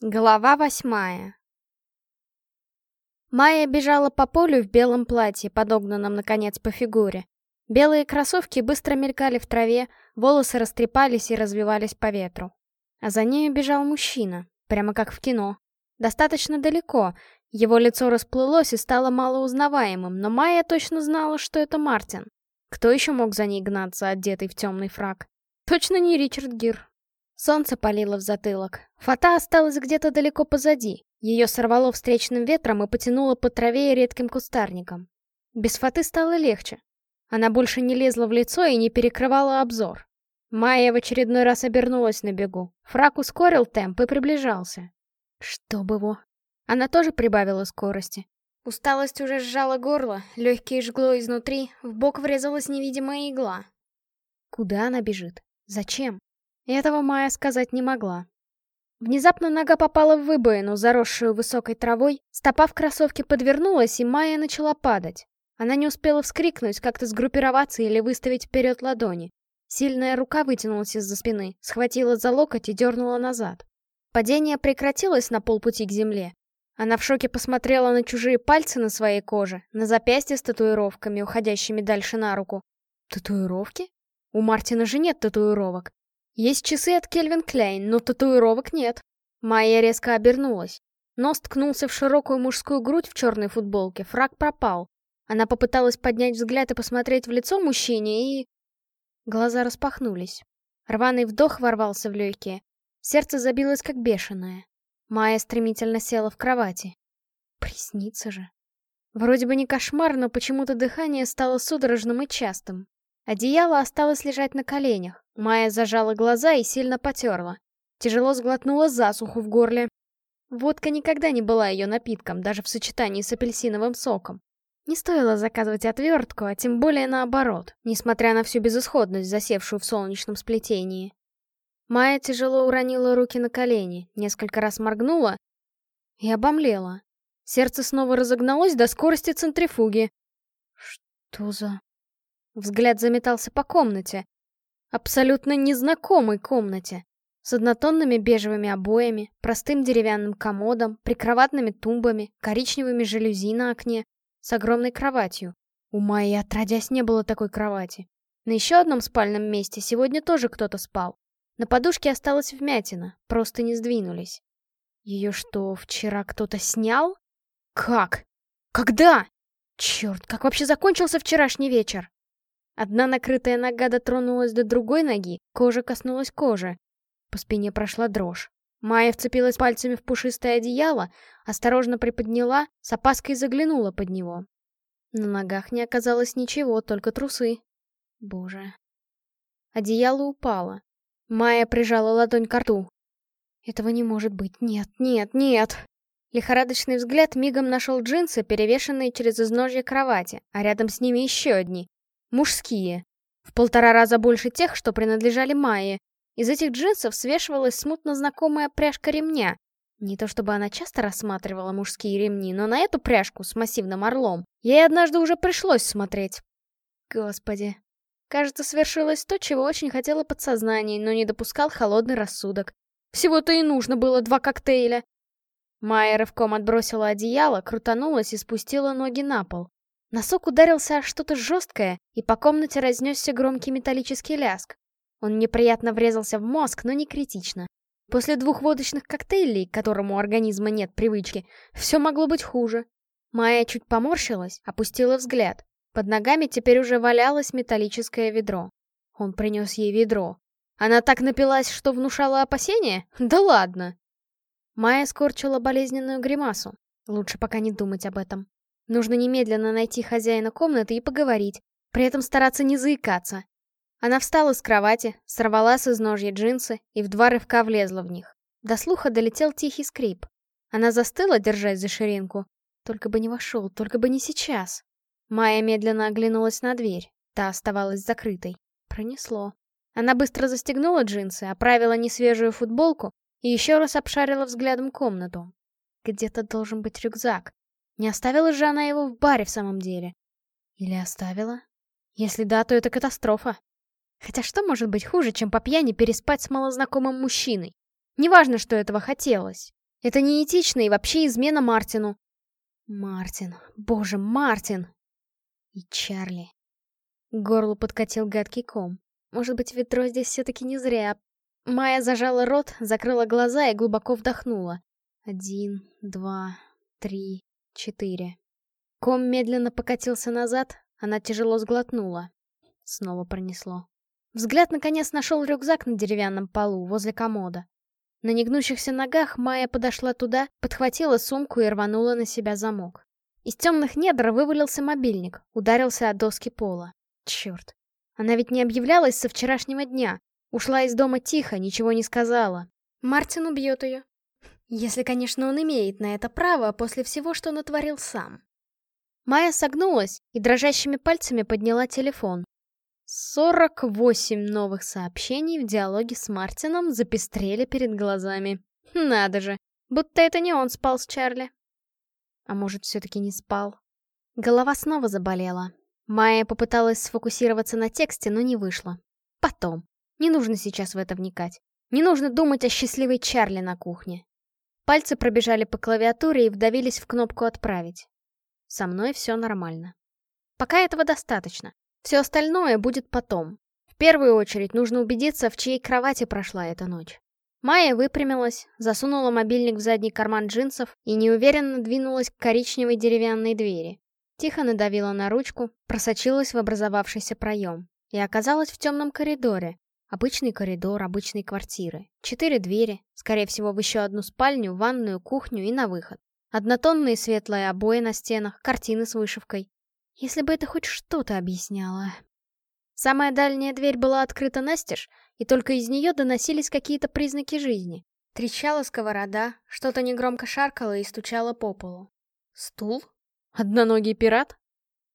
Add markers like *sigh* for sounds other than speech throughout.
Глава восьмая Майя бежала по полю в белом платье, подогнанном, наконец, по фигуре. Белые кроссовки быстро мелькали в траве, волосы растрепались и развивались по ветру. А за нею бежал мужчина, прямо как в кино. Достаточно далеко, его лицо расплылось и стало малоузнаваемым, но Майя точно знала, что это Мартин. Кто еще мог за ней гнаться, одетый в темный фраг? Точно не Ричард Гир. Солнце палило в затылок. Фата осталась где-то далеко позади. Ее сорвало встречным ветром и потянуло по траве и редким кустарникам. Без Фаты стало легче. Она больше не лезла в лицо и не перекрывала обзор. Майя в очередной раз обернулась на бегу. Фрак ускорил темп и приближался. Чтоб его. Она тоже прибавила скорости. Усталость уже сжала горло, легкие жгло изнутри, в бок врезалась невидимая игла. Куда она бежит? Зачем? Этого Майя сказать не могла. Внезапно нога попала в выбоину, заросшую высокой травой, стопа в кроссовке подвернулась, и Майя начала падать. Она не успела вскрикнуть, как-то сгруппироваться или выставить вперед ладони. Сильная рука вытянулась из-за спины, схватила за локоть и дернула назад. Падение прекратилось на полпути к земле. Она в шоке посмотрела на чужие пальцы на своей коже, на запястье с татуировками, уходящими дальше на руку. Татуировки? У Мартина же нет татуировок. Есть часы от Кельвин Кляйн, но татуировок нет. Майя резко обернулась. Нос ткнулся в широкую мужскую грудь в черной футболке, фраг пропал. Она попыталась поднять взгляд и посмотреть в лицо мужчине, и... Глаза распахнулись. Рваный вдох ворвался в легкие. Сердце забилось как бешеное. Майя стремительно села в кровати. Приснится же. Вроде бы не кошмар, но почему-то дыхание стало судорожным и частым. Одеяло осталось лежать на коленях. Майя зажала глаза и сильно потерла. Тяжело сглотнула засуху в горле. Водка никогда не была ее напитком, даже в сочетании с апельсиновым соком. Не стоило заказывать отвертку, а тем более наоборот, несмотря на всю безысходность, засевшую в солнечном сплетении. Майя тяжело уронила руки на колени, несколько раз моргнула и обомлела. Сердце снова разогналось до скорости центрифуги. Что за... Взгляд заметался по комнате. Абсолютно незнакомой комнате. С однотонными бежевыми обоями, простым деревянным комодом, прикроватными тумбами, коричневыми жалюзи на окне, с огромной кроватью. У Майи отродясь не было такой кровати. На еще одном спальном месте сегодня тоже кто-то спал. На подушке осталась вмятина, просто не сдвинулись. Ее что, вчера кто-то снял? Как? Когда? Черт, как вообще закончился вчерашний вечер? Одна накрытая нога дотронулась до другой ноги, кожа коснулась кожи. По спине прошла дрожь. Майя вцепилась пальцами в пушистое одеяло, осторожно приподняла, с опаской заглянула под него. На ногах не оказалось ничего, только трусы. Боже. Одеяло упало. Майя прижала ладонь к рту. Этого не может быть. Нет, нет, нет. Лихорадочный взгляд мигом нашел джинсы, перевешенные через изножье кровати, а рядом с ними еще одни. Мужские. В полтора раза больше тех, что принадлежали Майе. Из этих джинсов свешивалась смутно знакомая пряжка ремня. Не то чтобы она часто рассматривала мужские ремни, но на эту пряжку с массивным орлом ей однажды уже пришлось смотреть. Господи. Кажется, свершилось то, чего очень хотела подсознание, но не допускал холодный рассудок. Всего-то и нужно было два коктейля. Майя рывком отбросила одеяло, крутанулась и спустила ноги на пол. Носок ударился о что-то жесткое, и по комнате разнесся громкий металлический ляск. Он неприятно врезался в мозг, но не критично. После двух водочных коктейлей, к которому у организма нет привычки, все могло быть хуже. Майя чуть поморщилась, опустила взгляд. Под ногами теперь уже валялось металлическое ведро. Он принес ей ведро. Она так напилась, что внушала опасения? Да ладно! Майя скорчила болезненную гримасу. Лучше пока не думать об этом. Нужно немедленно найти хозяина комнаты и поговорить, при этом стараться не заикаться. Она встала с кровати, сорвала с изножья джинсы и в два рывка влезла в них. До слуха долетел тихий скрип. Она застыла, держась за ширинку. Только бы не вошел, только бы не сейчас. Майя медленно оглянулась на дверь. Та оставалась закрытой. Пронесло. Она быстро застегнула джинсы, оправила несвежую футболку и еще раз обшарила взглядом комнату. Где-то должен быть рюкзак. Не оставила же она его в баре в самом деле? Или оставила? Если да, то это катастрофа. Хотя что может быть хуже, чем по пьяни переспать с малознакомым мужчиной? Неважно, что этого хотелось. Это неэтично и вообще измена Мартину. Мартин, боже, Мартин! И Чарли. К горлу подкатил гадкий ком. Может быть, ведро здесь все-таки не зря. Майя зажала рот, закрыла глаза и глубоко вдохнула. Один, два, три, четыре. Ком медленно покатился назад, она тяжело сглотнула. Снова пронесло. Взгляд наконец нашел рюкзак на деревянном полу, возле комода. На негнущихся ногах Майя подошла туда, подхватила сумку и рванула на себя замок. Из темных недр вывалился мобильник, ударился о доски пола. Черт. Она ведь не объявлялась со вчерашнего дня. Ушла из дома тихо, ничего не сказала. Мартин убьет ее. Если, конечно, он имеет на это право после всего, что натворил сам. Майя согнулась и дрожащими пальцами подняла телефон. 48 новых сообщений в диалоге с Мартином запестрели перед глазами. Надо же, будто это не он спал с Чарли. А может, все-таки не спал? Голова снова заболела. Майя попыталась сфокусироваться на тексте, но не вышло. Потом. Не нужно сейчас в это вникать. Не нужно думать о счастливой Чарли на кухне. Пальцы пробежали по клавиатуре и вдавились в кнопку «Отправить». Со мной все нормально. Пока этого достаточно. Все остальное будет потом. В первую очередь нужно убедиться, в чьей кровати прошла эта ночь. Майя выпрямилась, засунула мобильник в задний карман джинсов и неуверенно двинулась к коричневой деревянной двери. Тихо надавила на ручку, просочилась в образовавшийся проем. И оказалась в темном коридоре. Обычный коридор обычной квартиры. Четыре двери, скорее всего, в еще одну спальню, ванную, кухню и на выход. Однотонные светлые обои на стенах, картины с вышивкой. Если бы это хоть что-то объясняло. Самая дальняя дверь была открыта настежь, и только из нее доносились какие-то признаки жизни. Трещала сковорода, что-то негромко шаркало и стучало по полу. Стул? Одноногий пират?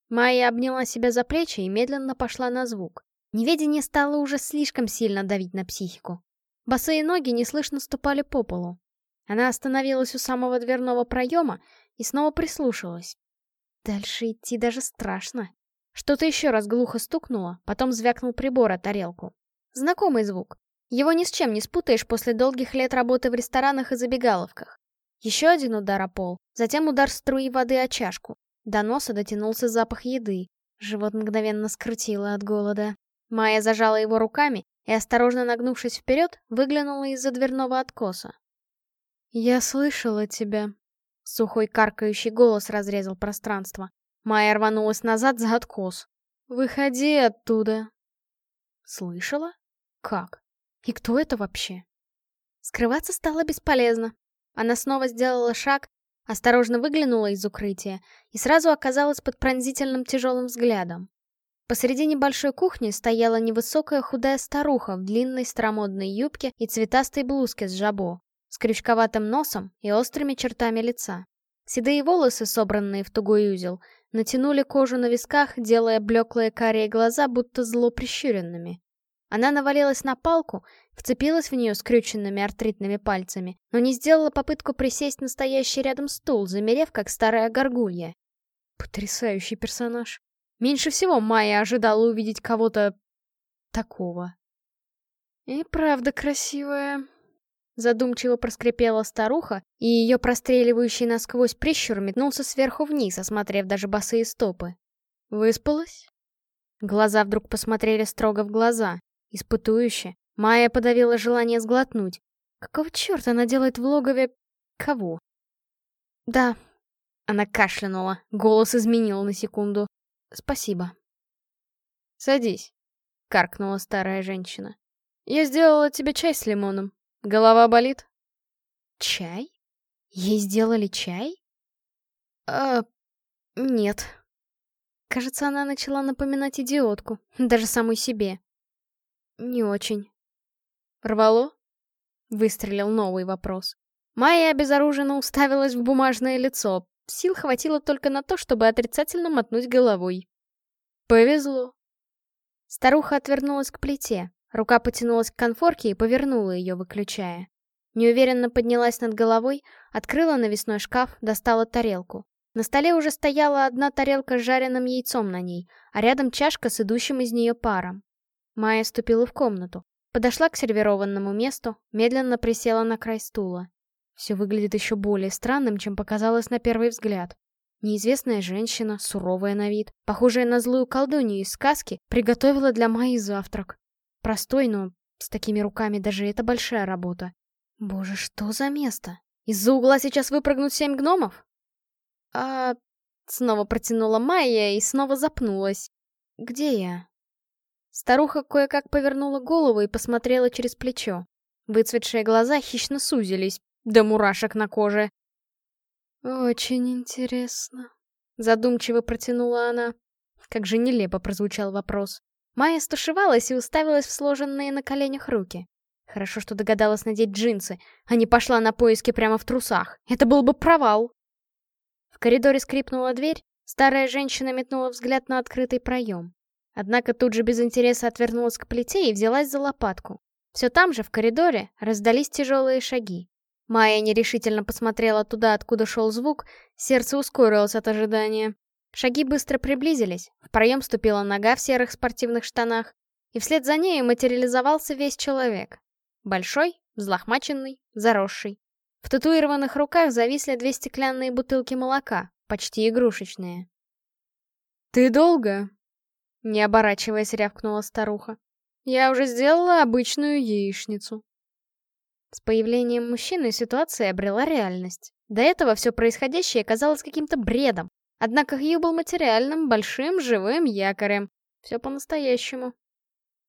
Майя обняла себя за плечи и медленно пошла на звук. Неведение стало уже слишком сильно давить на психику. Босые ноги неслышно ступали по полу. Она остановилась у самого дверного проема и снова прислушалась. Дальше идти даже страшно. Что-то еще раз глухо стукнуло, потом звякнул прибор о тарелку. Знакомый звук. Его ни с чем не спутаешь после долгих лет работы в ресторанах и забегаловках. Еще один удар о пол, затем удар струи воды о чашку. До носа дотянулся запах еды. Живот мгновенно скрутило от голода. Майя зажала его руками и, осторожно нагнувшись вперед, выглянула из-за дверного откоса. «Я слышала тебя». Сухой каркающий голос разрезал пространство. Майя рванулась назад за откос. «Выходи оттуда!» «Слышала? Как? И кто это вообще?» Скрываться стало бесполезно. Она снова сделала шаг, осторожно выглянула из укрытия и сразу оказалась под пронзительным тяжелым взглядом. Посреди небольшой кухни стояла невысокая худая старуха в длинной старомодной юбке и цветастой блузке с жабо с крючковатым носом и острыми чертами лица. Седые волосы, собранные в тугой узел, натянули кожу на висках, делая блеклые карие глаза будто зло прищуренными. Она навалилась на палку, вцепилась в нее скрюченными артритными пальцами, но не сделала попытку присесть на стоящий рядом стул, замерев, как старая горгулья. Потрясающий персонаж. Меньше всего Майя ожидала увидеть кого-то... такого. И правда красивая, Задумчиво проскрипела старуха, и ее простреливающий насквозь прищур метнулся сверху вниз, осмотрев даже босые стопы. Выспалась? Глаза вдруг посмотрели строго в глаза, испытующе. Майя подавила желание сглотнуть. Какого черта она делает в логове... кого? Да. Она кашлянула, голос изменил на секунду. Спасибо. Садись, каркнула старая женщина. Я сделала тебе чай с лимоном. Голова болит? Чай? Ей сделали чай? А, нет. Кажется, она начала напоминать идиотку, даже самой себе. Не очень. Рвало? Выстрелил новый вопрос. Майя обезоруженно уставилась в бумажное лицо. Сил хватило только на то, чтобы отрицательно мотнуть головой. Повезло. Старуха отвернулась к плите, Рука потянулась к конфорке и повернула ее, выключая. Неуверенно поднялась над головой, открыла навесной шкаф, достала тарелку. На столе уже стояла одна тарелка с жареным яйцом на ней, а рядом чашка с идущим из нее паром. Майя ступила в комнату, подошла к сервированному месту, медленно присела на край стула. Все выглядит еще более странным, чем показалось на первый взгляд. Неизвестная женщина, суровая на вид, похожая на злую колдунью из сказки, приготовила для Майи завтрак. Простой, но с такими руками даже это большая работа. Боже, что за место? Из-за угла сейчас выпрыгнут семь гномов? А... Снова протянула Майя и снова запнулась. Где я? Старуха кое-как повернула голову и посмотрела через плечо. Выцветшие глаза хищно сузились, до мурашек на коже. «Очень интересно», — задумчиво протянула она. Как же нелепо прозвучал вопрос. Майя стушевалась и уставилась в сложенные на коленях руки. Хорошо, что догадалась надеть джинсы, а не пошла на поиски прямо в трусах. Это был бы провал. В коридоре скрипнула дверь, старая женщина метнула взгляд на открытый проем. Однако тут же без интереса отвернулась к плите и взялась за лопатку. Все там же, в коридоре, раздались тяжелые шаги. Майя нерешительно посмотрела туда, откуда шел звук, сердце ускорилось от ожидания. Шаги быстро приблизились, в проем ступила нога в серых спортивных штанах, и вслед за ней материализовался весь человек. Большой, взлохмаченный, заросший. В татуированных руках зависли две стеклянные бутылки молока, почти игрушечные. «Ты долго?» Не оборачиваясь, рявкнула старуха. «Я уже сделала обычную яичницу». С появлением мужчины ситуация обрела реальность. До этого все происходящее казалось каким-то бредом. Однако Хью был материальным, большим, живым якорем. Все по-настоящему.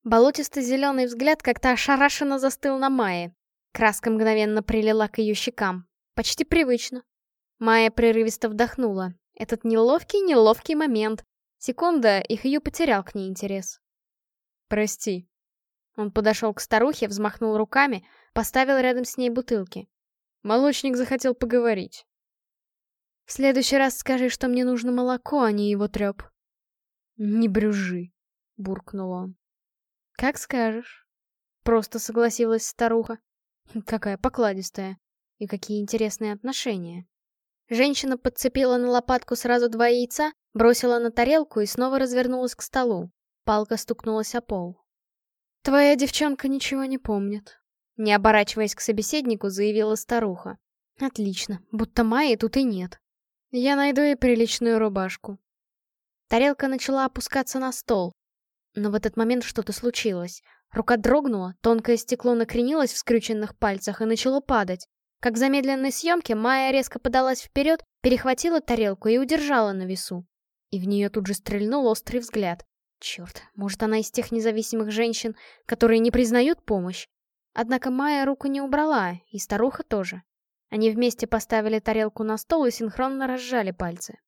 Болотисто-зеленый взгляд как-то ошарашенно застыл на Майе. Краска мгновенно прилила к ее щекам. Почти привычно. Майя прерывисто вдохнула. Этот неловкий-неловкий момент. Секунда, и Хью потерял к ней интерес. «Прости». Он подошел к старухе, взмахнул руками, Поставил рядом с ней бутылки. Молочник захотел поговорить. В следующий раз скажи, что мне нужно молоко, а не его треп. Не брюжи, буркнул он. Как скажешь. Просто согласилась старуха. Какая покладистая. И какие интересные отношения. Женщина подцепила на лопатку сразу два яйца, бросила на тарелку и снова развернулась к столу. Палка стукнулась о пол. «Твоя девчонка ничего не помнит», не оборачиваясь к собеседнику, заявила старуха. Отлично, будто Майи тут и нет. Я найду ей приличную рубашку. Тарелка начала опускаться на стол. Но в этот момент что-то случилось. Рука дрогнула, тонкое стекло накренилось в скрюченных пальцах и начало падать. Как в замедленной съемке, Майя резко подалась вперед, перехватила тарелку и удержала на весу. И в нее тут же стрельнул острый взгляд. Черт, может она из тех независимых женщин, которые не признают помощь? Однако Майя руку не убрала, и старуха тоже. Они вместе поставили тарелку на стол и синхронно разжали пальцы.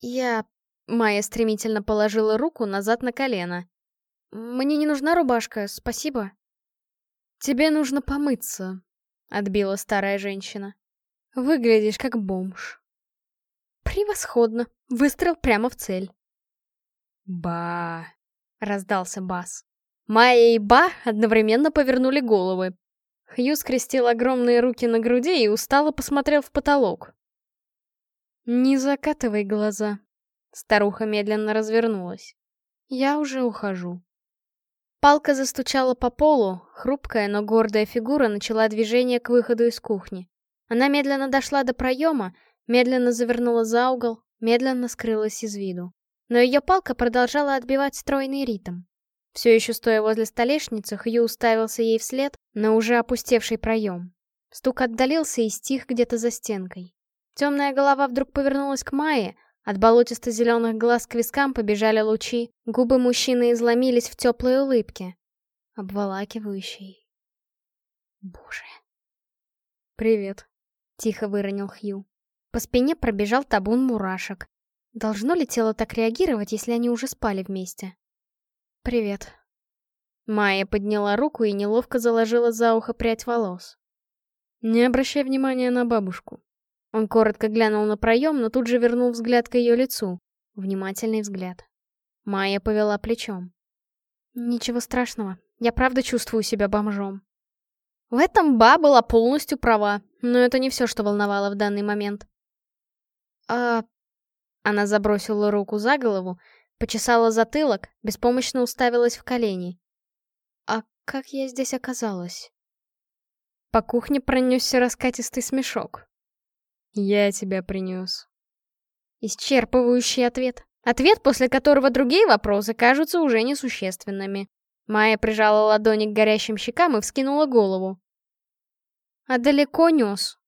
«Я...» Майя стремительно положила руку назад на колено. «Мне не нужна рубашка, спасибо». «Тебе нужно помыться», — отбила старая женщина. «Выглядишь как бомж». «Превосходно! Выстрел прямо в цель». «Ба!» — раздался бас. Майя и Ба одновременно повернули головы. Хью скрестил огромные руки на груди и устало посмотрел в потолок. «Не закатывай глаза». Старуха медленно развернулась. «Я уже ухожу». Палка застучала по полу, хрупкая, но гордая фигура начала движение к выходу из кухни. Она медленно дошла до проема, медленно завернула за угол, медленно скрылась из виду. Но ее палка продолжала отбивать стройный ритм. Все еще стоя возле столешницы, Хью уставился ей вслед на уже опустевший проем. Стук отдалился и стих где-то за стенкой. Темная голова вдруг повернулась к Майе, от болотисто-зеленых глаз к вискам побежали лучи, губы мужчины изломились в теплой улыбке. Обволакивающей. Боже. «Привет», — тихо выронил Хью. По спине пробежал табун мурашек. Должно ли тело так реагировать, если они уже спали вместе? «Привет». Майя подняла руку и неловко заложила за ухо прядь волос. «Не обращай внимания на бабушку». Он коротко глянул на проем, но тут же вернул взгляд к ее лицу. Внимательный взгляд. Майя повела плечом. «Ничего страшного. Я правда чувствую себя бомжом». В этом Ба была полностью права, но это не все, что волновало в данный момент. «А...» Она забросила руку за голову Почесала затылок, беспомощно уставилась в колени. А как я здесь оказалась? По кухне пронесся раскатистый смешок. «Я тебя принес». Исчерпывающий ответ. Ответ, после которого другие вопросы кажутся уже несущественными. Майя прижала ладони к горящим щекам и вскинула голову. «А далеко нес?»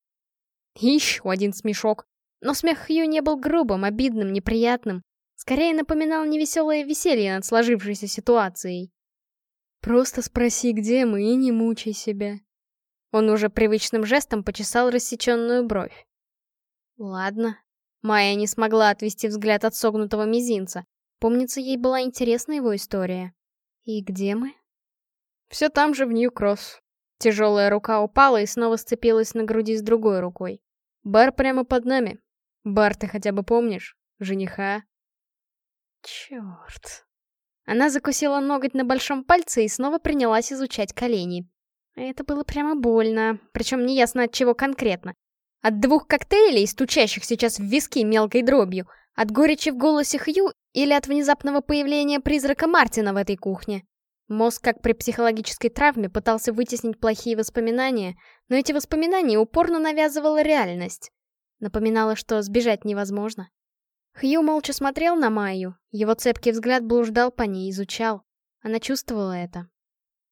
Еще один смешок. Но смех Хью не был грубым, обидным, неприятным. Скорее напоминал невеселое веселье над сложившейся ситуацией. «Просто спроси, где мы, и не мучай себя». Он уже привычным жестом почесал рассеченную бровь. «Ладно». Майя не смогла отвести взгляд от согнутого мизинца. Помнится, ей была интересна его история. «И где мы?» «Все там же, в Нью-Кросс». Тяжелая рука упала и снова сцепилась на груди с другой рукой. «Бар прямо под нами. Бар ты хотя бы помнишь? Жениха?» Черт. Она закусила ноготь на большом пальце и снова принялась изучать колени. Это было прямо больно, причем неясно от чего конкретно. От двух коктейлей, стучащих сейчас в виски мелкой дробью, от горечи в голосе Хью или от внезапного появления призрака Мартина в этой кухне. Мозг, как при психологической травме, пытался вытеснить плохие воспоминания, но эти воспоминания упорно навязывала реальность. Напоминала, что сбежать невозможно. Хью молча смотрел на Майю, его цепкий взгляд блуждал по ней, изучал. Она чувствовала это.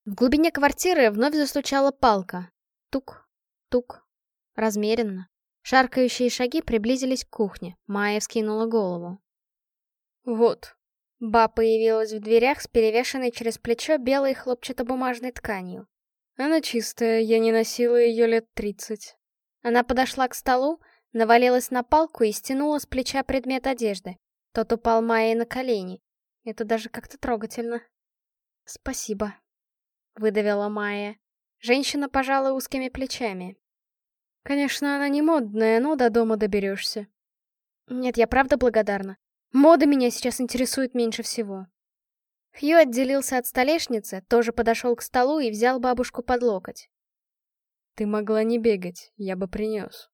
В глубине квартиры вновь застучала палка. Тук, тук, размеренно. Шаркающие шаги приблизились к кухне. Майя вскинула голову. «Вот». Ба появилась в дверях с перевешенной через плечо белой хлопчатобумажной тканью. Она чистая, я не носила ее лет тридцать. Она подошла к столу, навалилась на палку и стянула с плеча предмет одежды. Тот упал Майе на колени. Это даже как-то трогательно. «Спасибо», — выдавила Майя. Женщина пожала узкими плечами. Конечно, она не модная, но до дома доберешься. Нет, я правда благодарна. Мода меня сейчас интересует меньше всего. Хью отделился от столешницы, тоже подошел к столу и взял бабушку под локоть. Ты могла не бегать, я бы принес.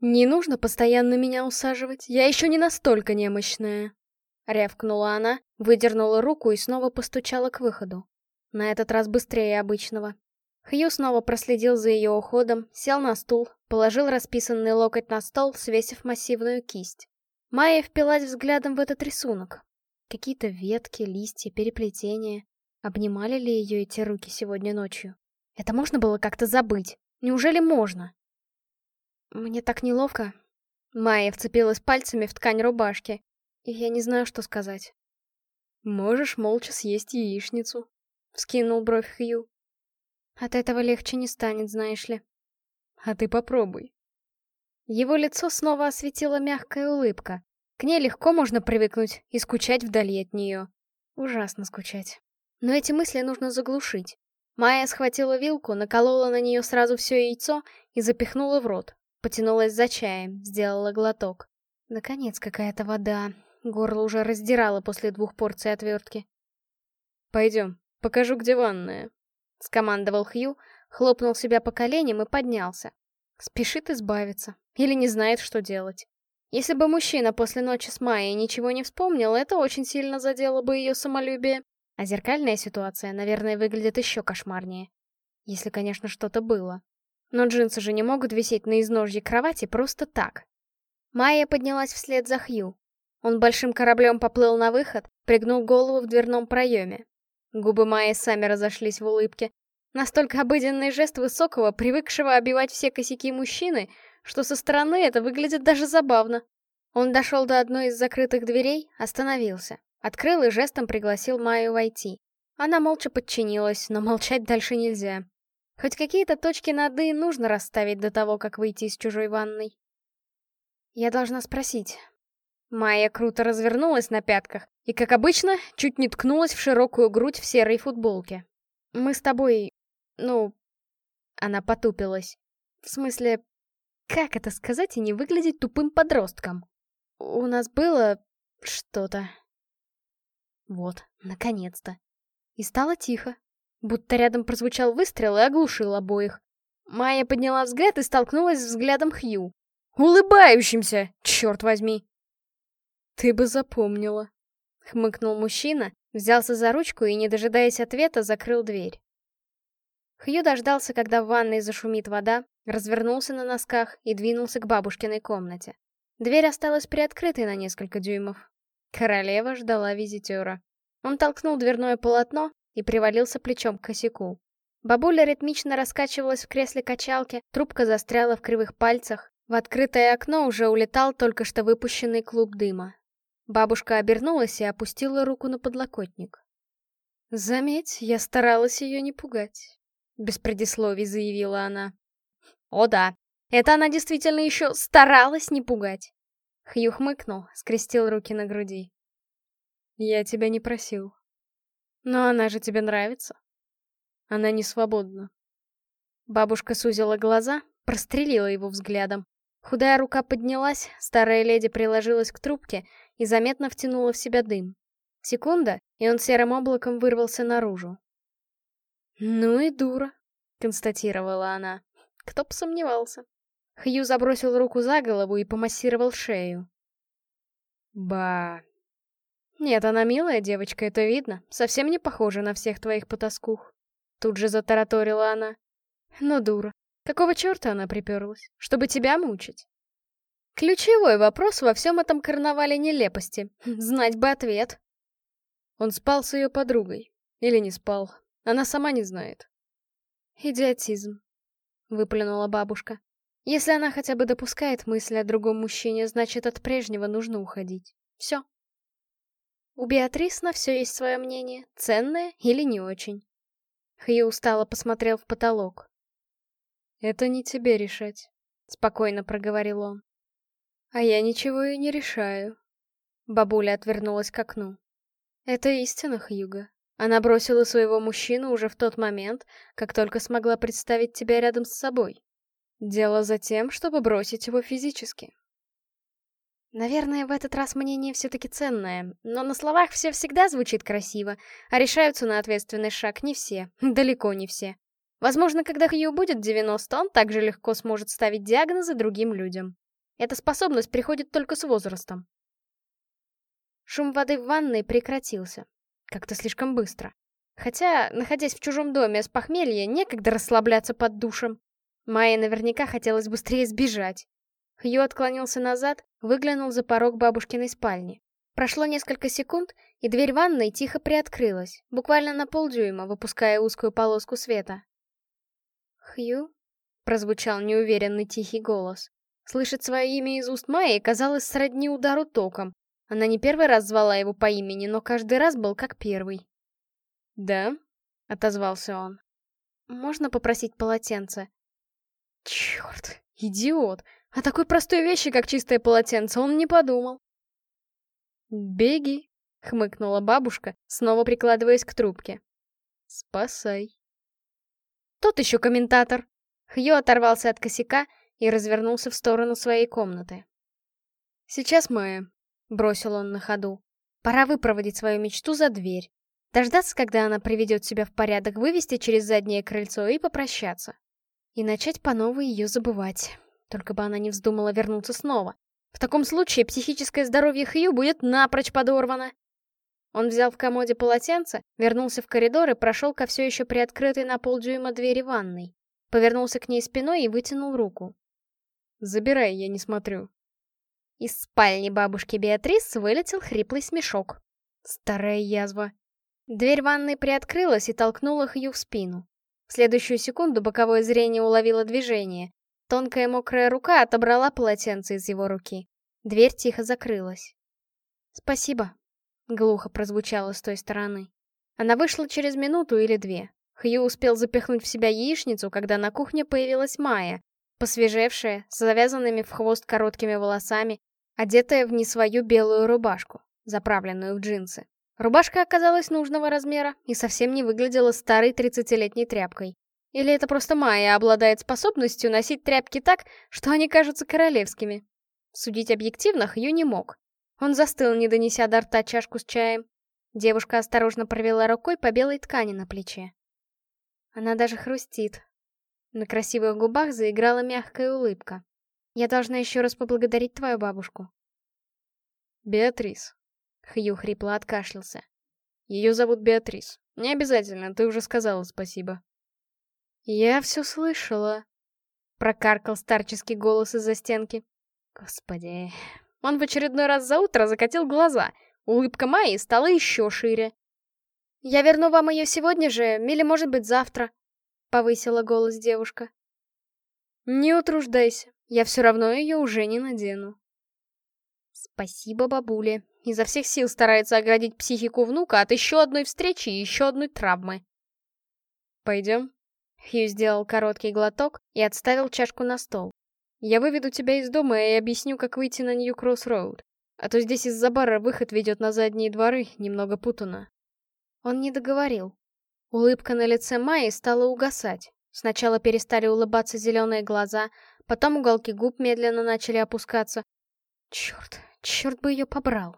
Не нужно постоянно меня усаживать, я еще не настолько немощная. Рявкнула она, выдернула руку и снова постучала к выходу. На этот раз быстрее обычного. Хью снова проследил за ее уходом, сел на стул, положил расписанный локоть на стол, свесив массивную кисть. Майя впилась взглядом в этот рисунок. Какие-то ветки, листья, переплетения. Обнимали ли ее эти руки сегодня ночью? Это можно было как-то забыть? Неужели можно? Мне так неловко. Майя вцепилась пальцами в ткань рубашки, и я не знаю, что сказать. «Можешь молча съесть яичницу», — вскинул бровь Хью. От этого легче не станет, знаешь ли. А ты попробуй. Его лицо снова осветила мягкая улыбка. К ней легко можно привыкнуть и скучать вдали от нее. Ужасно скучать. Но эти мысли нужно заглушить. Майя схватила вилку, наколола на нее сразу все яйцо и запихнула в рот. Потянулась за чаем, сделала глоток. Наконец какая-то вода. Горло уже раздирало после двух порций отвертки. «Пойдем, покажу, где ванная», — скомандовал Хью, хлопнул себя по коленям и поднялся. Спешит избавиться. Или не знает, что делать. Если бы мужчина после ночи с Майей ничего не вспомнил, это очень сильно задело бы ее самолюбие. А зеркальная ситуация, наверное, выглядит еще кошмарнее. Если, конечно, что-то было. Но джинсы же не могут висеть на изножье кровати просто так. Майя поднялась вслед за Хью. Он большим кораблем поплыл на выход, пригнул голову в дверном проеме. Губы Майи сами разошлись в улыбке. Настолько обыденный жест высокого, привыкшего обивать все косяки мужчины, что со стороны это выглядит даже забавно. Он дошел до одной из закрытых дверей, остановился. Открыл и жестом пригласил Майю войти. Она молча подчинилась, но молчать дальше нельзя. Хоть какие-то точки над «и» нужно расставить до того, как выйти из чужой ванной. Я должна спросить, Майя круто развернулась на пятках и, как обычно, чуть не ткнулась в широкую грудь в серой футболке. «Мы с тобой... ну...» Она потупилась. «В смысле, как это сказать и не выглядеть тупым подростком? У нас было... что-то...» Вот, наконец-то. И стало тихо. Будто рядом прозвучал выстрел и оглушил обоих. Майя подняла взгляд и столкнулась с взглядом Хью. Улыбающимся, черт возьми! «Ты бы запомнила», — хмыкнул мужчина, взялся за ручку и, не дожидаясь ответа, закрыл дверь. Хью дождался, когда в ванной зашумит вода, развернулся на носках и двинулся к бабушкиной комнате. Дверь осталась приоткрытой на несколько дюймов. Королева ждала визитера. Он толкнул дверное полотно и привалился плечом к косяку. Бабуля ритмично раскачивалась в кресле качалки, трубка застряла в кривых пальцах, в открытое окно уже улетал только что выпущенный клуб дыма. Бабушка обернулась и опустила руку на подлокотник. «Заметь, я старалась ее не пугать», — без предисловий заявила она. «О да, это она действительно еще старалась не пугать!» Хью хмыкнул, скрестил руки на груди. «Я тебя не просил. Но она же тебе нравится. Она не свободна». Бабушка сузила глаза, прострелила его взглядом. Худая рука поднялась, старая леди приложилась к трубке и заметно втянула в себя дым. Секунда, и он серым облаком вырвался наружу. «Ну и дура», — констатировала она. Кто бы сомневался. Хью забросил руку за голову и помассировал шею. «Ба...» «Нет, она милая девочка, это видно. Совсем не похожа на всех твоих потаскух». Тут же затараторила она. «Ну, дура. Какого черта она приперлась? Чтобы тебя мучить?» Ключевой вопрос во всем этом карнавале нелепости. *laughs* Знать бы ответ. Он спал с ее подругой. Или не спал. Она сама не знает. Идиотизм. Выплюнула бабушка. Если она хотя бы допускает мысль о другом мужчине, значит, от прежнего нужно уходить. Все. У Беатрис на все есть свое мнение, ценное или не очень. Хью устало посмотрел в потолок. «Это не тебе решать», — спокойно проговорил он. «А я ничего и не решаю». Бабуля отвернулась к окну. Это истина, Хьюга. Она бросила своего мужчину уже в тот момент, как только смогла представить тебя рядом с собой. Дело за тем, чтобы бросить его физически. Наверное, в этот раз мнение все-таки ценное, но на словах все всегда звучит красиво, а решаются на ответственный шаг не все, *laughs* далеко не все. Возможно, когда Хью будет 90, он также легко сможет ставить диагнозы другим людям. Эта способность приходит только с возрастом. Шум воды в ванной прекратился. Как-то слишком быстро. Хотя, находясь в чужом доме с похмелья, некогда расслабляться под душем. Майе наверняка хотелось быстрее сбежать. Хью отклонился назад, выглянул за порог бабушкиной спальни. Прошло несколько секунд, и дверь ванной тихо приоткрылась, буквально на полдюйма, выпуская узкую полоску света. «Хью?» — прозвучал неуверенный тихий голос. Слышать свое имя из уст Майи казалось сродни удару током, она не первый раз звала его по имени, но каждый раз был как первый. «Да?» — отозвался он. «Можно попросить полотенце?» Черт, идиот! О такой простой вещи, как чистое полотенце, он не подумал. «Беги!» — хмыкнула бабушка, снова прикладываясь к трубке. «Спасай!» Тот еще комментатор. Хью оторвался от косяка и развернулся в сторону своей комнаты. «Сейчас, Майя, — бросил он на ходу. «Пора выпроводить свою мечту за дверь. Дождаться, когда она приведет себя в порядок, вывести через заднее крыльцо и попрощаться. И начать по новой ее забывать. Только бы она не вздумала вернуться снова. В таком случае психическое здоровье Хью будет напрочь подорвано. Он взял в комоде полотенце, вернулся в коридор и прошел ко все еще приоткрытой на полдюйма двери ванной. Повернулся к ней спиной и вытянул руку. «Забирай, я не смотрю», из спальни бабушки Беатрис вылетел хриплый смешок. Старая язва. Дверь ванной приоткрылась и толкнула Хью в спину. В следующую секунду боковое зрение уловило движение. Тонкая мокрая рука отобрала полотенце из его руки. Дверь тихо закрылась. «Спасибо», — глухо прозвучало с той стороны. Она вышла через минуту или две. Хью успел запихнуть в себя яичницу, когда на кухне появилась Майя, посвежевшая, с завязанными в хвост короткими волосами, одетая в не свою белую рубашку, заправленную в джинсы. Рубашка оказалась нужного размера и совсем не выглядела старой 30-летней тряпкой. Или это просто Майя обладает способностью носить тряпки так, что они кажутся королевскими. Судить объективно Хью не мог. Он застыл, не донеся до рта чашку с чаем. Девушка осторожно провела рукой по белой ткани на плече. Она даже хрустит. На красивых губах заиграла мягкая улыбка. Я должна еще раз поблагодарить твою бабушку. Беатрис. Хью хрипло откашлялся. Ее зовут Беатрис. Не обязательно, ты уже сказала спасибо. «Я все слышала», — прокаркал старческий голос из-за стенки. Господи, он в очередной раз за утро закатил глаза. Улыбка Майи стала еще шире. «Я верну вам ее сегодня же, или, может быть, завтра», — повысила голос девушка. «Не утруждайся, я все равно ее уже не надену». Спасибо бабуле. Изо всех сил старается оградить психику внука от еще одной встречи и еще одной травмы. «Пойдем?» Хью сделал короткий глоток и отставил чашку на стол. «Я выведу тебя из дома и объясню, как выйти на Нью-Кросс-Роуд. А то здесь из-за бара выход ведет на задние дворы, немного путано». Он не договорил. Улыбка на лице Майи стала угасать. Сначала перестали улыбаться зеленые глаза, потом уголки губ медленно начали опускаться. Черт, черт бы ее побрал.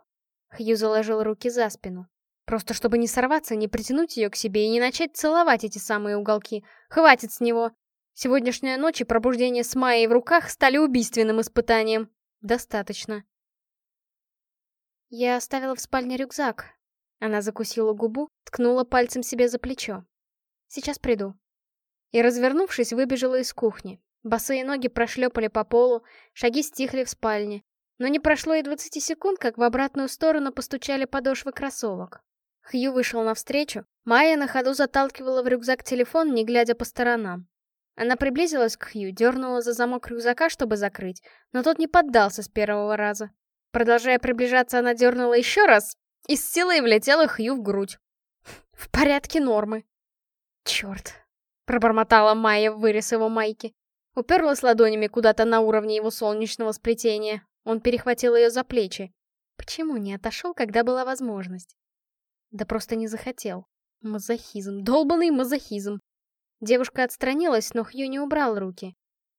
Хью заложил руки за спину. Просто чтобы не сорваться, не притянуть ее к себе и не начать целовать эти самые уголки. Хватит с него. Сегодняшняя ночь и пробуждение с Майей в руках стали убийственным испытанием. Достаточно. Я оставила в спальне рюкзак. Она закусила губу, ткнула пальцем себе за плечо. Сейчас приду. И, развернувшись, выбежала из кухни. Босые ноги прошлепали по полу, шаги стихли в спальне. Но не прошло и 20 секунд, как в обратную сторону постучали подошвы кроссовок. Хью вышел навстречу. Майя на ходу заталкивала в рюкзак телефон, не глядя по сторонам. Она приблизилась к Хью, дернула за замок рюкзака, чтобы закрыть, но тот не поддался с первого раза. Продолжая приближаться, она дернула еще раз, и с силой влетела Хью в грудь. В порядке нормы. Черт. Пробормотала Майя в вырез его майки. Уперлась ладонями куда-то на уровне его солнечного сплетения. Он перехватил ее за плечи. Почему не отошел, когда была возможность? Да просто не захотел. Мазохизм, долбанный мазохизм. Девушка отстранилась, но Хью не убрал руки.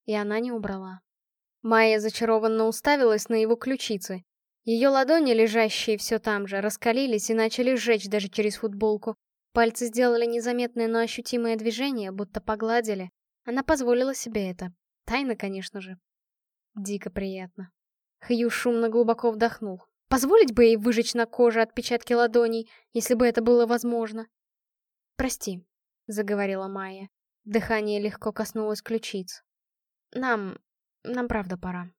И она не убрала. Майя зачарованно уставилась на его ключицы. Ее ладони, лежащие все там же, раскалились и начали сжечь даже через футболку. Пальцы сделали незаметное, но ощутимое движение, будто погладили. Она позволила себе это. Тайно, конечно же. Дико приятно. Хью шумно глубоко вдохнул. Позволить бы ей выжечь на коже отпечатки ладоней, если бы это было возможно. «Прости», — заговорила Майя. Дыхание легко коснулось ключиц. «Нам... нам правда пора».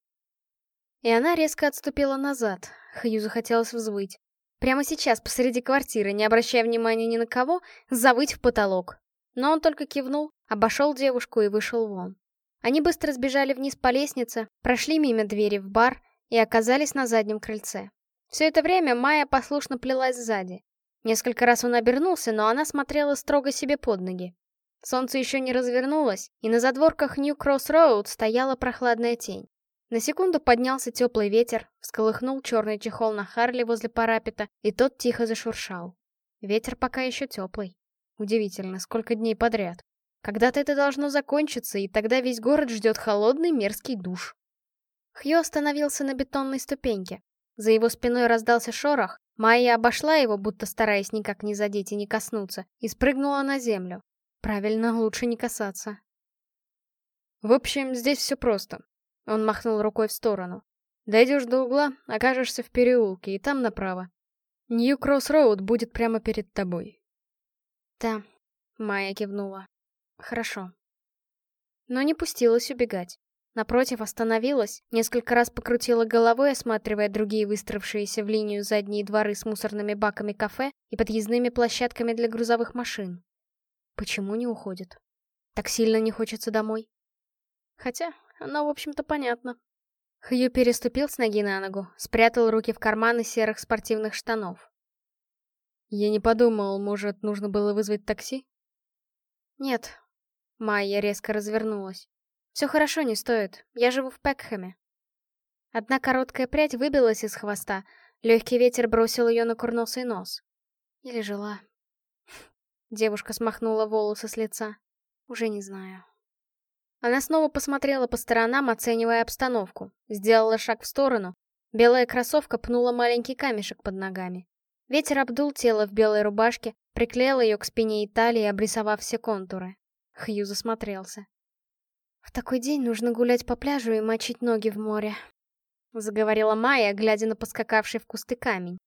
И она резко отступила назад. Хью захотелось взвыть. Прямо сейчас, посреди квартиры, не обращая внимания ни на кого, завыть в потолок. Но он только кивнул, обошел девушку и вышел вон. Они быстро сбежали вниз по лестнице, прошли мимо двери в бар и оказались на заднем крыльце. Все это время Майя послушно плелась сзади. Несколько раз он обернулся, но она смотрела строго себе под ноги. Солнце еще не развернулось, и на задворках Нью-Кросс-Роуд стояла прохладная тень. На секунду поднялся теплый ветер, всколыхнул черный чехол на Харли возле парапета, и тот тихо зашуршал. Ветер пока еще теплый. Удивительно, сколько дней подряд. Когда-то это должно закончиться, и тогда весь город ждет холодный мерзкий душ. Хью остановился на бетонной ступеньке. За его спиной раздался шорох, Майя обошла его, будто стараясь никак не задеть и не коснуться, и спрыгнула на землю. Правильно, лучше не касаться. В общем, здесь все просто. Он махнул рукой в сторону. Дойдешь до угла, окажешься в переулке, и там направо. Нью-Кросс-Роуд будет прямо перед тобой. Да, Майя кивнула. Хорошо. Но не пустилась убегать. Напротив, остановилась, несколько раз покрутила головой, осматривая другие выстроившиеся в линию задние дворы с мусорными баками кафе и подъездными площадками для грузовых машин. Почему не уходит? Так сильно не хочется домой? Хотя, оно, в общем-то, понятно. Хью переступил с ноги на ногу, спрятал руки в карманы серых спортивных штанов. Я не подумал, может, нужно было вызвать такси? Нет. Майя резко развернулась. Все хорошо, не стоит. Я живу в Пекхэме. Одна короткая прядь выбилась из хвоста. Легкий ветер бросил ее на курносый нос. Или жила. Девушка смахнула волосы с лица. Уже не знаю. Она снова посмотрела по сторонам, оценивая обстановку. Сделала шаг в сторону. Белая кроссовка пнула маленький камешек под ногами. Ветер обдул тело в белой рубашке, приклеил ее к спине и талии, обрисовав все контуры. Хью засмотрелся. «В такой день нужно гулять по пляжу и мочить ноги в море», — заговорила Майя, глядя на поскакавший в кусты камень.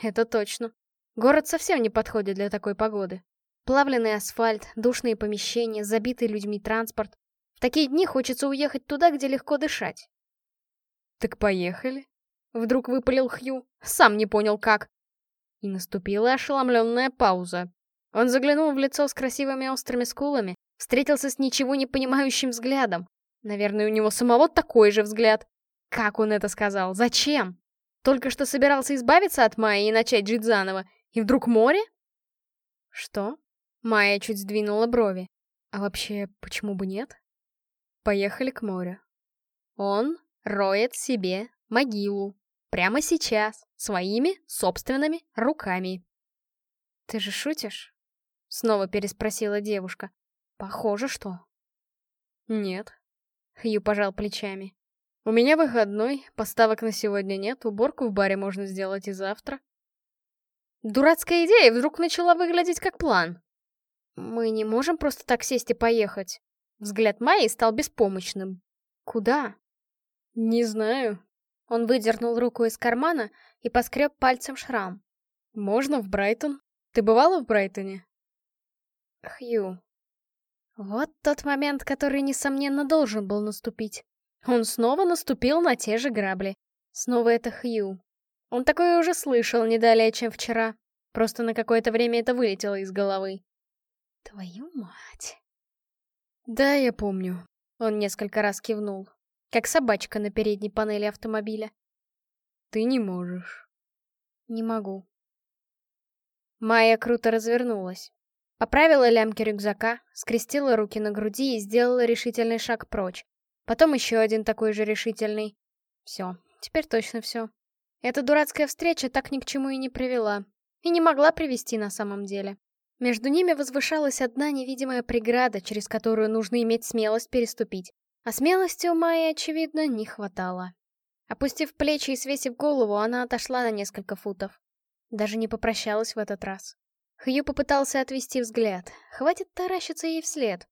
«Это точно. Город совсем не подходит для такой погоды. Сплавленный асфальт, душные помещения, забитый людьми транспорт. В такие дни хочется уехать туда, где легко дышать. «Так поехали», — вдруг выпалил Хью, сам не понял как. И наступила ошеломленная пауза. Он заглянул в лицо с красивыми острыми скулами, встретился с ничего не понимающим взглядом. Наверное, у него самого такой же взгляд. Как он это сказал? Зачем? Только что собирался избавиться от Майи и начать жить заново, и вдруг море? Что? Майя чуть сдвинула брови. А вообще, почему бы нет? Поехали к морю. Он роет себе могилу. Прямо сейчас, своими собственными руками. «Ты же шутишь?» — снова переспросила девушка. «Похоже, что...» «Нет», — Хью пожал плечами. «У меня выходной, поставок на сегодня нет, уборку в баре можно сделать и завтра». Дурацкая идея вдруг начала выглядеть как план. «Мы не можем просто так сесть и поехать». Взгляд Майи стал беспомощным. «Куда?» «Не знаю». Он выдернул руку из кармана и поскреб пальцем шрам. «Можно в Брайтон?» Ты бывала в Брайтоне? Хью. Вот тот момент, который, несомненно, должен был наступить. Он снова наступил на те же грабли. Снова это Хью. Он такое уже слышал не далее, чем вчера. Просто на какое-то время это вылетело из головы. Твою мать. Да, я помню. Он несколько раз кивнул. Как собачка на передней панели автомобиля. Ты не можешь. Не могу. Майя круто развернулась. Поправила лямки рюкзака, скрестила руки на груди и сделала решительный шаг прочь. Потом еще один такой же решительный. Все, теперь точно все. Эта дурацкая встреча так ни к чему и не привела. И не могла привести на самом деле. Между ними возвышалась одна невидимая преграда, через которую нужно иметь смелость переступить. А смелости у Майи, очевидно, не хватало. Опустив плечи и свесив голову, она отошла на несколько футов. Даже не попрощалась в этот раз. Хью попытался отвести взгляд. Хватит таращиться ей вслед.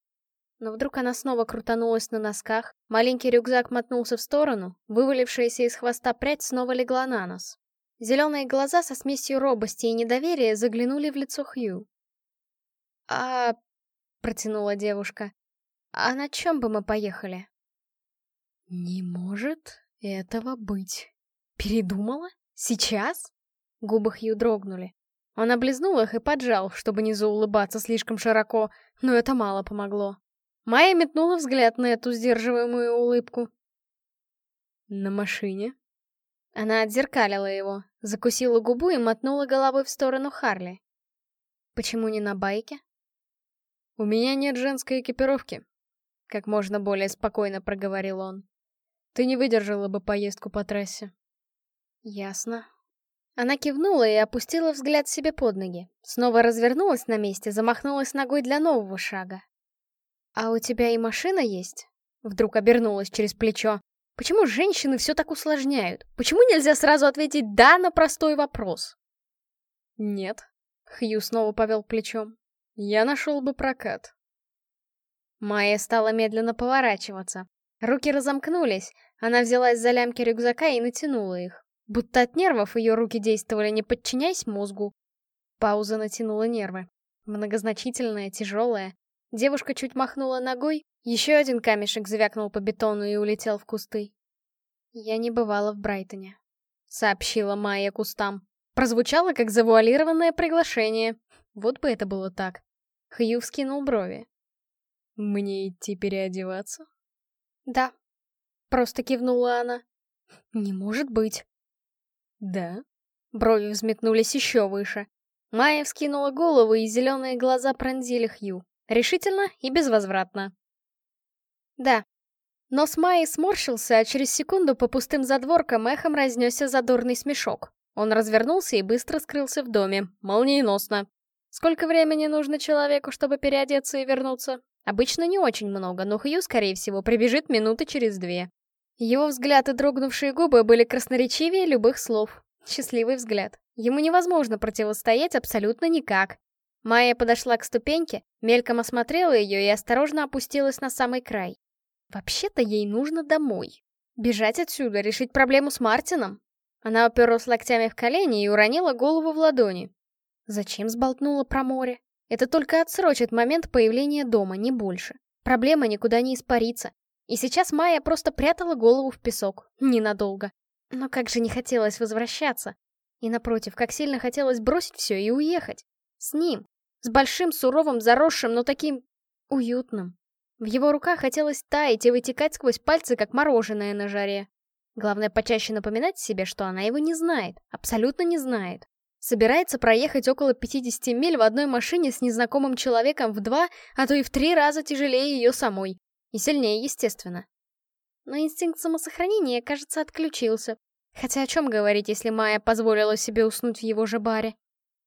Но вдруг она снова крутанулась на носках, маленький рюкзак мотнулся в сторону, вывалившаяся из хвоста прядь снова легла на нос. Зеленые глаза со смесью робости и недоверия заглянули в лицо Хью. «А...» — протянула девушка. «А на чем бы мы поехали?» «Не может этого быть. Передумала? Сейчас?» Губы Хью дрогнули. Он облизнул их и поджал, чтобы не заулыбаться слишком широко, но это мало помогло. Майя метнула взгляд на эту сдерживаемую улыбку. «На машине?» Она отзеркалила его, закусила губу и мотнула головой в сторону Харли. «Почему не на байке?» «У меня нет женской экипировки», — как можно более спокойно проговорил он. «Ты не выдержала бы поездку по трассе». «Ясно», она кивнула и опустила взгляд себе под ноги. Снова развернулась на месте, замахнулась ногой для нового шага. «А у тебя и машина есть?» Вдруг обернулась через плечо. «Почему женщины все так усложняют? Почему нельзя сразу ответить «да» на простой вопрос?» «Нет», — Хью снова повел плечом. «Я нашел бы прокат». Майя стала медленно поворачиваться. Руки разомкнулись, она взялась за лямки рюкзака и натянула их. Будто от нервов ее руки действовали, не подчиняясь мозгу. Пауза натянула нервы. Многозначительная, тяжелая. Девушка чуть махнула ногой, еще один камешек звякнул по бетону и улетел в кусты. «Я не бывала в Брайтоне», — сообщила Майя кустам. Прозвучало как завуалированное приглашение. Вот бы это было так. Хью вскинул брови. «Мне идти переодеваться?» «Да», — просто кивнула она. «Не может быть». «Да?» Брови взметнулись еще выше. Майя вскинула голову, и зеленые глаза пронзили Хью. Решительно и безвозвратно. «Да». Нос Майи сморщился, а через секунду по пустым задворкам эхом разнесся задорный смешок. Он развернулся и быстро скрылся в доме, молниеносно. Сколько времени нужно человеку, чтобы переодеться и вернуться? Обычно не очень много, но Хью, скорее всего, прибежит минуты через две. Его взгляд и дрогнувшие губы были красноречивее любых слов. Счастливый взгляд. Ему невозможно противостоять абсолютно никак. Майя подошла к ступеньке, мельком осмотрела ее и осторожно опустилась на самый край. Вообще-то ей нужно домой. Бежать отсюда, решить проблему с Мартином. Она уперлась локтями в колени и уронила голову в ладони. Зачем сболтнула про море? Это только отсрочит момент появления дома, не больше. Проблема никуда не испарится. И сейчас Майя просто прятала голову в песок. Ненадолго. Но как же не хотелось возвращаться. И напротив, как сильно хотелось бросить все и уехать. С ним. С большим, суровым, заросшим, но таким... уютным. В его руках хотелось таять и вытекать сквозь пальцы, как мороженое на жаре. Главное, почаще напоминать себе, что она его не знает. Абсолютно не знает. Собирается проехать около 50 миль в одной машине с незнакомым человеком в два, а то и в три раза тяжелее ее самой. И сильнее, естественно. Но инстинкт самосохранения, кажется, отключился. Хотя о чем говорить, если Майя позволила себе уснуть в его же баре?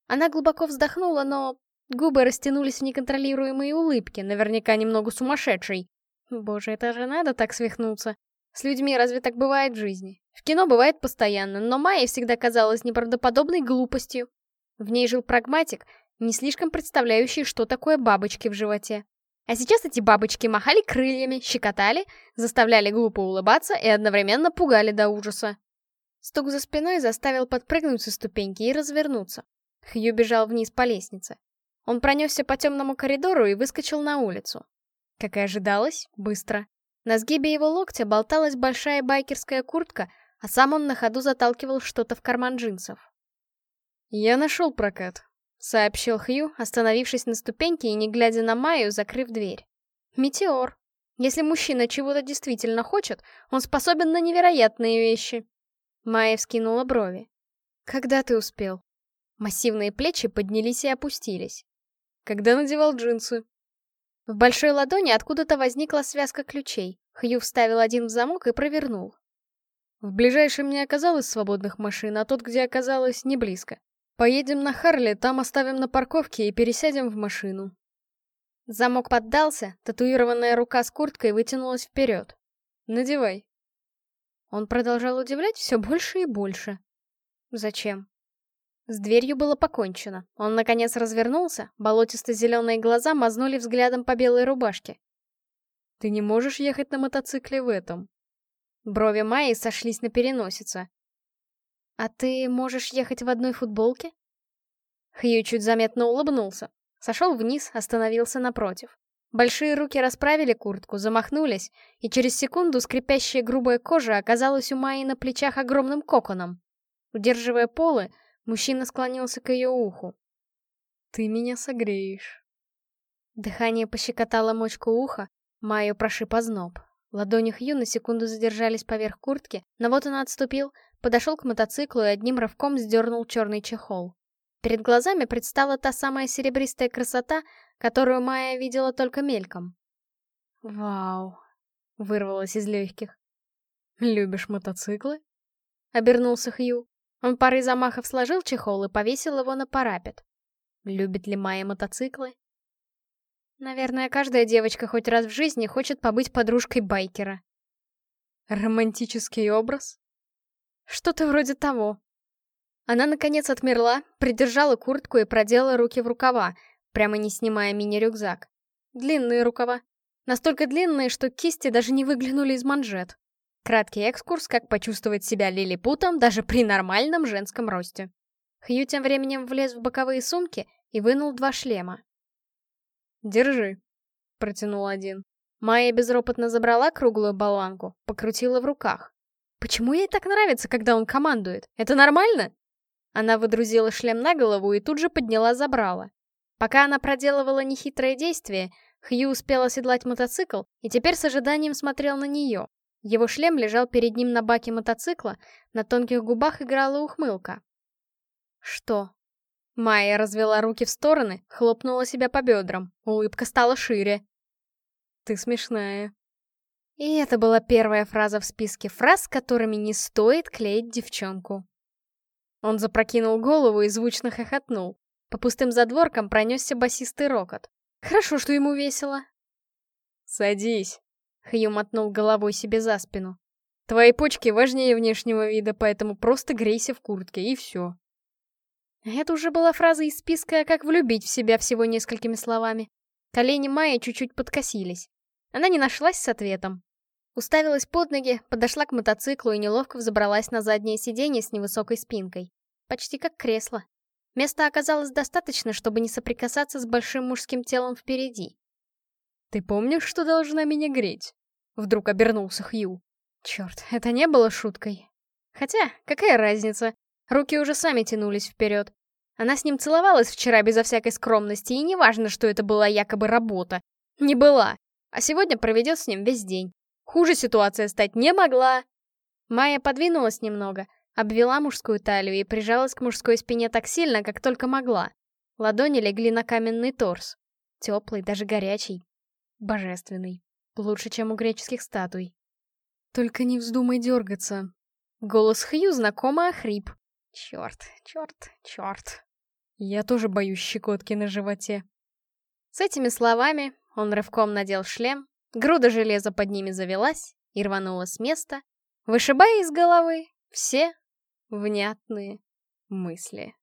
Она глубоко вздохнула, но губы растянулись в неконтролируемые улыбки, наверняка немного сумасшедшей. Боже, это же надо так свихнуться. С людьми разве так бывает в жизни? В кино бывает постоянно, но Майя всегда казалась неправдоподобной глупостью. В ней жил прагматик, не слишком представляющий, что такое бабочки в животе. А сейчас эти бабочки махали крыльями, щекотали, заставляли глупо улыбаться и одновременно пугали до ужаса. Стук за спиной заставил подпрыгнуть со ступеньки и развернуться. Хью бежал вниз по лестнице. Он пронесся по темному коридору и выскочил на улицу. Как и ожидалось, быстро. На сгибе его локтя болталась большая байкерская куртка, а сам он на ходу заталкивал что-то в карман джинсов. «Я нашел прокат», — сообщил Хью, остановившись на ступеньке и не глядя на Майю, закрыв дверь. «Метеор. Если мужчина чего-то действительно хочет, он способен на невероятные вещи». Майя вскинула брови. «Когда ты успел?» Массивные плечи поднялись и опустились. «Когда надевал джинсы?» В большой ладони откуда-то возникла связка ключей. Хью вставил один в замок и провернул. В ближайшем не оказалось свободных машин, а тот, где оказалось, не близко. Поедем на Харли, там оставим на парковке и пересядем в машину. Замок поддался, татуированная рука с курткой вытянулась вперед. Надевай. Он продолжал удивлять все больше и больше. Зачем? С дверью было покончено. Он, наконец, развернулся, болотисто-зеленые глаза мазнули взглядом по белой рубашке. «Ты не можешь ехать на мотоцикле в этом?» Брови Майи сошлись на переносице. «А ты можешь ехать в одной футболке?» Хью чуть заметно улыбнулся. Сошел вниз, остановился напротив. Большие руки расправили куртку, замахнулись, и через секунду скрипящая грубая кожа оказалась у Майи на плечах огромным коконом. Удерживая полы, Мужчина склонился к ее уху. «Ты меня согреешь». Дыхание пощекотало мочку уха, Майю прошиб озноб. Ладони Хью на секунду задержались поверх куртки, но вот он отступил, подошел к мотоциклу и одним рывком сдернул черный чехол. Перед глазами предстала та самая серебристая красота, которую Майя видела только мельком. «Вау!» — вырвалось из легких. «Любишь мотоциклы?» — обернулся Хью. Он парой замахов сложил чехол и повесил его на парапет. Любит ли Майя мотоциклы? Наверное, каждая девочка хоть раз в жизни хочет побыть подружкой байкера. Романтический образ? Что-то вроде того. Она, наконец, отмерла, придержала куртку и продела руки в рукава, прямо не снимая мини-рюкзак. Длинные рукава. Настолько длинные, что кисти даже не выглянули из манжет. Краткий экскурс, как почувствовать себя лилипутом даже при нормальном женском росте. Хью тем временем влез в боковые сумки и вынул два шлема. «Держи», — протянул один. Майя безропотно забрала круглую болванку, покрутила в руках. «Почему ей так нравится, когда он командует? Это нормально?» Она выдрузила шлем на голову и тут же подняла забрала. Пока она проделывала нехитрое действие, Хью успел оседлать мотоцикл и теперь с ожиданием смотрел на нее, его шлем лежал перед ним на баке мотоцикла, на тонких губах играла ухмылка. «Что?» Майя развела руки в стороны, хлопнула себя по бедрам, улыбка стала шире. «Ты смешная». И это была первая фраза в списке фраз, которыми не стоит клеить девчонку. Он запрокинул голову и звучно хохотнул. По пустым задворкам пронесся басистый рокот. Хорошо, что ему весело. «Садись», Хью мотнул головой себе за спину. Твои почки важнее внешнего вида, поэтому просто грейся в куртке, и все. Это уже была фраза из списка «Как влюбить в себя» всего несколькими словами. Колени Майи чуть-чуть подкосились. Она не нашлась с ответом. Уставилась под ноги, подошла к мотоциклу и неловко взобралась на заднее сиденье с невысокой спинкой. Почти как кресло. Места оказалось достаточно, чтобы не соприкасаться с большим мужским телом впереди. «Ты помнишь, что должна меня греть?» Вдруг обернулся Хью. Черт, это не было шуткой. Хотя, какая разница? Руки уже сами тянулись вперед. Она с ним целовалась вчера безо всякой скромности, и неважно, что это была якобы работа. Не была. А сегодня проведет с ним весь день. Хуже ситуация стать не могла. Майя подвинулась немного, обвела мужскую талию и прижалась к мужской спине так сильно, как только могла. Ладони легли на каменный торс. Теплый, даже горячий. Божественный. Лучше, чем у греческих статуй. Только не вздумай дергаться. Голос Хью знакомо охрип. Черт, черт, черт. Я тоже боюсь щекотки на животе. С этими словами он рывком надел шлем, груда железа под ними завелась и рванула с места, вышибая из головы все внятные мысли.